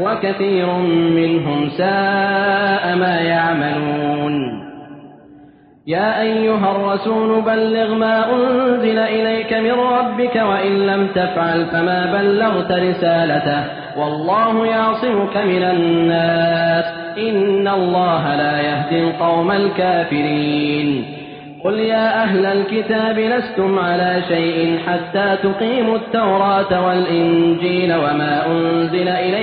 وكثير منهم ساء ما يعملون. يا أيها الرسول بلغ ما أنزل إليك من ربك وإن لم تفعل فما بلغت رسالته. والله يعصمك من الناس. إن الله لا يهدي القوم الكافرين. قل يا أهل الكتاب لستم على شيء حتى تقيموا التوراة والإنجيل وما أنزل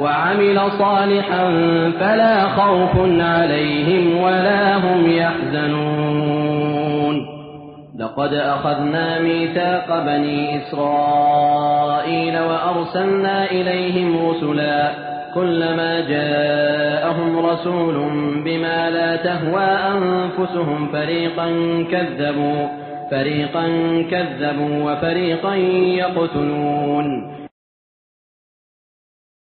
وعمل صالحا فلا خوف عليهم ولا هم يحزنون. لقد أخذنا ميثاق بني إسرائيل وأرسلنا إليهم رسلا كلما جاءهم رسول بما لا تهوى أنفسهم فريقا كذبوا فريقا كذبوا وفريقا يقتلون.